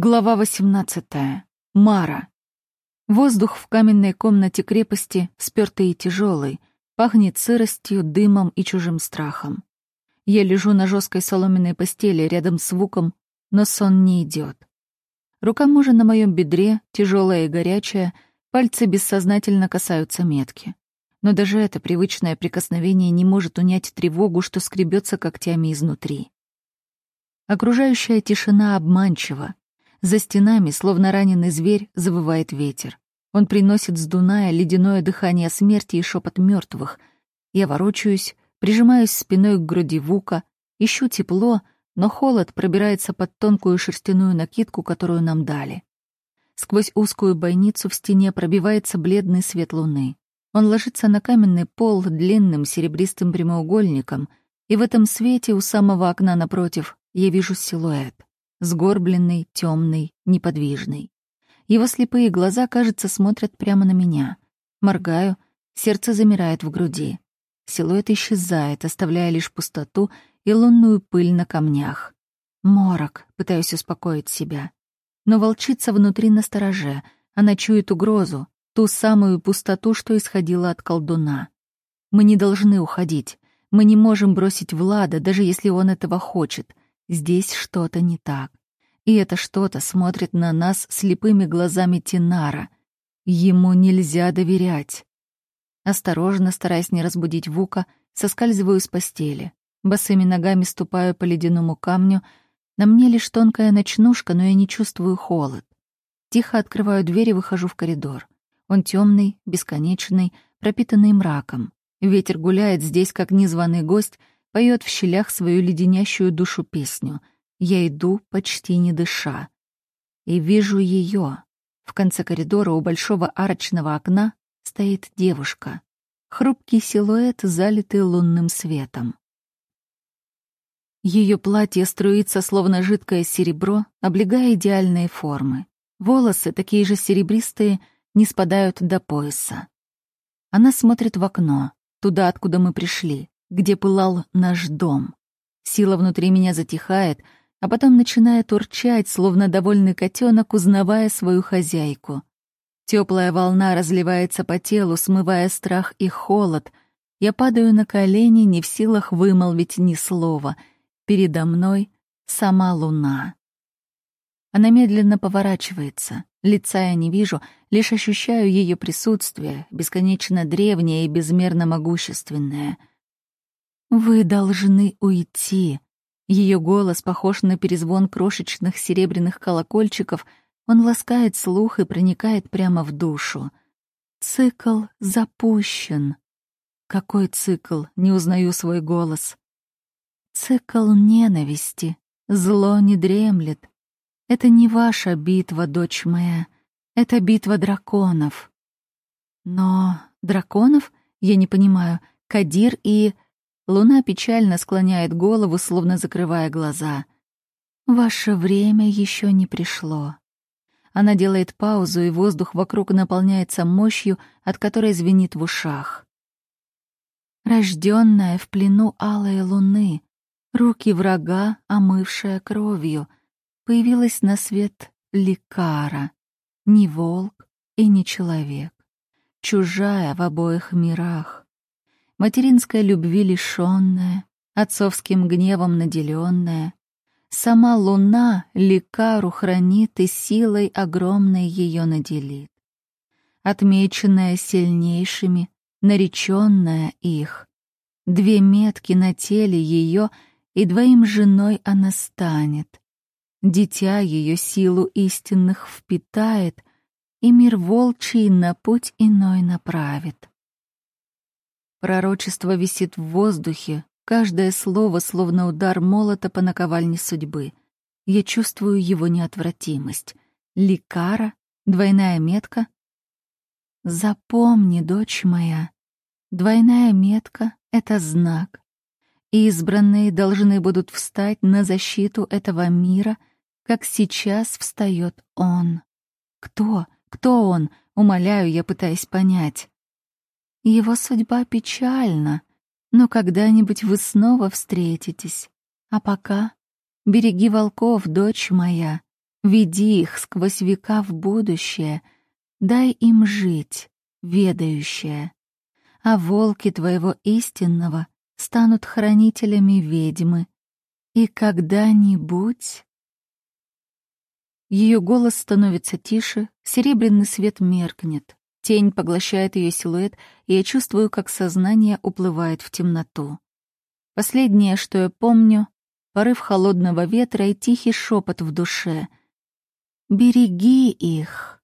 Глава 18. Мара. Воздух в каменной комнате крепости спёртый и тяжелый, пахнет сыростью, дымом и чужим страхом. Я лежу на жесткой соломенной постели рядом с Вуком, но сон не идет. Рука мужа на моем бедре, тяжелая и горячая, пальцы бессознательно касаются метки. Но даже это привычное прикосновение не может унять тревогу, что скребется когтями изнутри. Окружающая тишина обманчива, за стенами, словно раненый зверь, завывает ветер. Он приносит с Дуная ледяное дыхание смерти и шепот мертвых. Я ворочаюсь, прижимаюсь спиной к груди Вука, ищу тепло, но холод пробирается под тонкую шерстяную накидку, которую нам дали. Сквозь узкую бойницу в стене пробивается бледный свет луны. Он ложится на каменный пол длинным серебристым прямоугольником, и в этом свете у самого окна напротив я вижу силуэт сгорбленный, темный, неподвижный. Его слепые глаза, кажется, смотрят прямо на меня. Моргаю, сердце замирает в груди. Силуэт исчезает, оставляя лишь пустоту и лунную пыль на камнях. Морок, пытаюсь успокоить себя. Но волчица внутри настороже, она чует угрозу, ту самую пустоту, что исходила от колдуна. Мы не должны уходить. Мы не можем бросить Влада, даже если он этого хочет. Здесь что-то не так. И это что-то смотрит на нас слепыми глазами Тинара. Ему нельзя доверять. Осторожно, стараясь не разбудить Вука, соскальзываю с постели. Босыми ногами ступаю по ледяному камню. На мне лишь тонкая ночнушка, но я не чувствую холод. Тихо открываю дверь и выхожу в коридор. Он темный, бесконечный, пропитанный мраком. Ветер гуляет здесь, как незваный гость, поет в щелях свою леденящую душу песню. Я иду, почти не дыша. И вижу ее. В конце коридора у большого арочного окна стоит девушка. Хрупкий силуэт, залитый лунным светом. Ее платье струится, словно жидкое серебро, облегая идеальные формы. Волосы, такие же серебристые, не спадают до пояса. Она смотрит в окно, туда, откуда мы пришли где пылал наш дом. Сила внутри меня затихает, а потом начинает урчать, словно довольный котенок, узнавая свою хозяйку. Теплая волна разливается по телу, смывая страх и холод. Я падаю на колени, не в силах вымолвить ни слова. Передо мной сама луна. Она медленно поворачивается. Лица я не вижу, лишь ощущаю ее присутствие, бесконечно древнее и безмерно могущественное — «Вы должны уйти». Ее голос похож на перезвон крошечных серебряных колокольчиков. Он ласкает слух и проникает прямо в душу. Цикл запущен. Какой цикл? Не узнаю свой голос. Цикл ненависти. Зло не дремлет. Это не ваша битва, дочь моя. Это битва драконов. Но драконов? Я не понимаю. Кадир и... Луна печально склоняет голову, словно закрывая глаза. «Ваше время еще не пришло». Она делает паузу, и воздух вокруг наполняется мощью, от которой звенит в ушах. Рожденная в плену алой луны, руки врага, омывшая кровью, появилась на свет лекара, не волк и не человек, чужая в обоих мирах материнской любви лишённая, отцовским гневом наделённая, сама луна лекару хранит и силой огромной её наделит. Отмеченная сильнейшими, наречённая их, две метки на теле её, и двоим женой она станет. Дитя её силу истинных впитает, и мир волчий на путь иной направит. Пророчество висит в воздухе, каждое слово словно удар молота по наковальне судьбы. Я чувствую его неотвратимость. Ликара, двойная метка. Запомни, дочь моя, двойная метка — это знак. И избранные должны будут встать на защиту этого мира, как сейчас встает он. Кто? Кто он? Умоляю я, пытаясь понять. Его судьба печальна, но когда-нибудь вы снова встретитесь. А пока береги волков, дочь моя. Веди их сквозь века в будущее, дай им жить, ведающее. А волки твоего истинного станут хранителями ведьмы. И когда-нибудь... Ее голос становится тише, серебряный свет меркнет. Тень поглощает ее силуэт, и я чувствую, как сознание уплывает в темноту. Последнее, что я помню — порыв холодного ветра и тихий шепот в душе. «Береги их!»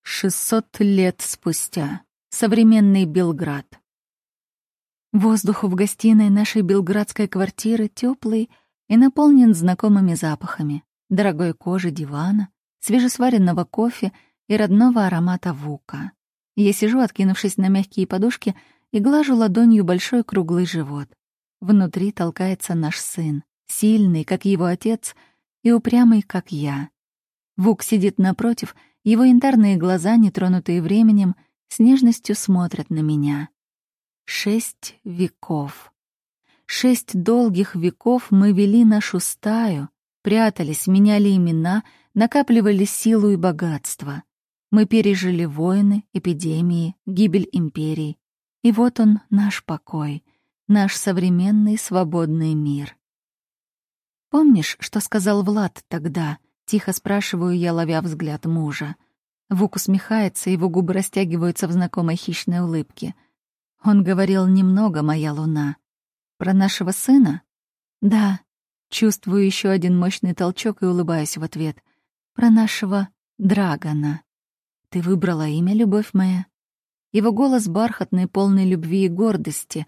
Шестьсот лет спустя. Современный Белград. Воздух в гостиной нашей белградской квартиры теплый и наполнен знакомыми запахами дорогой кожи дивана, свежесваренного кофе и родного аромата вука. Я сижу, откинувшись на мягкие подушки, и глажу ладонью большой круглый живот. Внутри толкается наш сын, сильный, как его отец, и упрямый, как я. Вук сидит напротив, его янтарные глаза, нетронутые временем, с нежностью смотрят на меня. Шесть веков. Шесть долгих веков мы вели нашу стаю, прятались, меняли имена, накапливали силу и богатство. Мы пережили войны, эпидемии, гибель империй. И вот он, наш покой, наш современный свободный мир. «Помнишь, что сказал Влад тогда?» — тихо спрашиваю я, ловя взгляд мужа. Вук усмехается, его губы растягиваются в знакомой хищной улыбке. Он говорил немного, моя луна. Про нашего сына? Да, Чувствую еще один мощный толчок и улыбаюсь в ответ. Про нашего Драгона. Ты выбрала имя, любовь моя? Его голос бархатный, полный любви и гордости,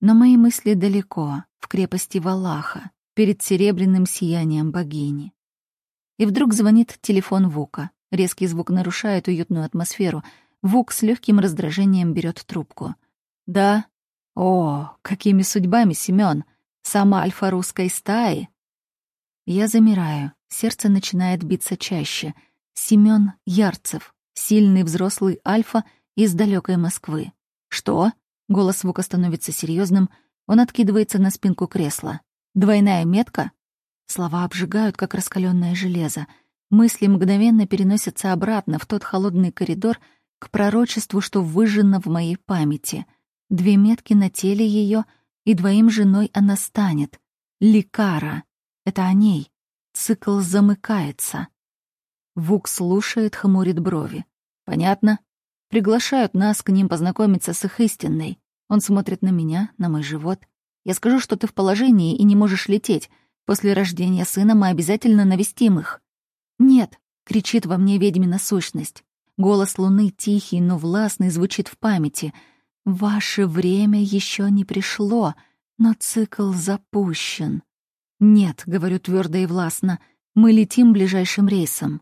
но мои мысли далеко, в крепости Валаха, перед серебряным сиянием богини. И вдруг звонит телефон Вука. Резкий звук нарушает уютную атмосферу. Вук с легким раздражением берет трубку. «Да? О, какими судьбами, Семён!» Сама альфа русской стаи? Я замираю, сердце начинает биться чаще. Семён Ярцев, сильный взрослый альфа из далекой Москвы. Что? Голос Вука становится серьезным. Он откидывается на спинку кресла. Двойная метка? Слова обжигают, как раскаленное железо. Мысли мгновенно переносятся обратно в тот холодный коридор к пророчеству, что выжжено в моей памяти. Две метки на теле ее — и двоим женой она станет. Ликара. Это о ней. Цикл замыкается. Вук слушает, хмурит брови. Понятно. Приглашают нас к ним познакомиться с их истинной. Он смотрит на меня, на мой живот. Я скажу, что ты в положении и не можешь лететь. После рождения сына мы обязательно навестим их. Нет, кричит во мне ведьмина сущность. Голос луны тихий, но властный звучит в памяти — Ваше время еще не пришло, но цикл запущен. Нет, говорю твердо и властно, мы летим ближайшим рейсом.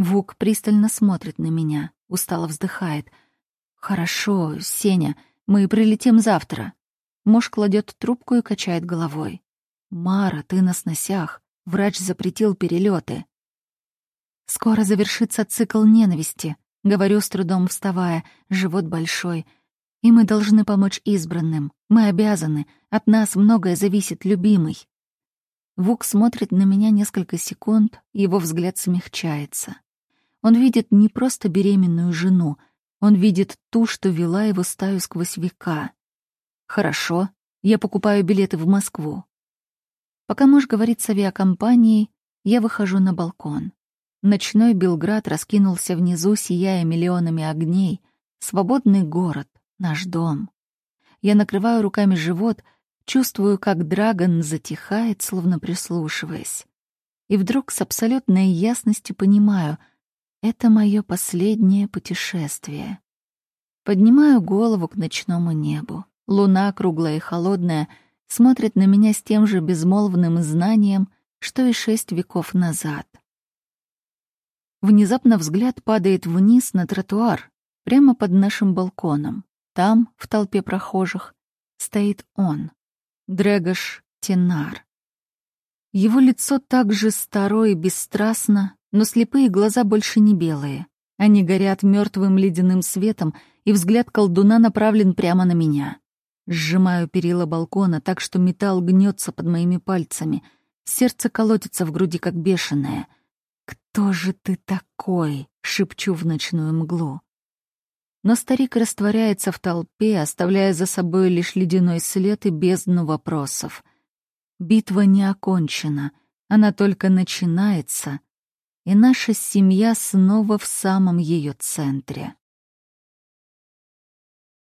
Вук пристально смотрит на меня, устало вздыхает. Хорошо, Сеня, мы прилетим завтра. Муж кладет трубку и качает головой. Мара, ты на сносях. Врач запретил перелеты. Скоро завершится цикл ненависти, говорю с трудом вставая, живот большой — и мы должны помочь избранным. Мы обязаны. От нас многое зависит, любимый. Вук смотрит на меня несколько секунд, его взгляд смягчается. Он видит не просто беременную жену, он видит ту, что вела его стаю сквозь века. Хорошо, я покупаю билеты в Москву. Пока муж говорит с авиакомпанией, я выхожу на балкон. Ночной Белград раскинулся внизу, сияя миллионами огней. Свободный город наш дом. Я накрываю руками живот, чувствую, как драгон затихает, словно прислушиваясь. И вдруг с абсолютной ясностью понимаю — это мое последнее путешествие. Поднимаю голову к ночному небу. Луна, круглая и холодная, смотрит на меня с тем же безмолвным знанием, что и шесть веков назад. Внезапно взгляд падает вниз на тротуар, прямо под нашим балконом. Там, в толпе прохожих, стоит он, Дрэгош Тенар. Его лицо так же старо и бесстрастно, но слепые глаза больше не белые. Они горят мертвым ледяным светом, и взгляд колдуна направлен прямо на меня. Сжимаю перила балкона так, что металл гнется под моими пальцами. Сердце колотится в груди, как бешеное. «Кто же ты такой?» — шепчу в ночную мглу. Но старик растворяется в толпе, оставляя за собой лишь ледяной след и бездну вопросов. Битва не окончена, она только начинается, и наша семья снова в самом ее центре.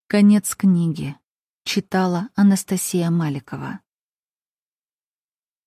Конец книги. Читала Анастасия Маликова.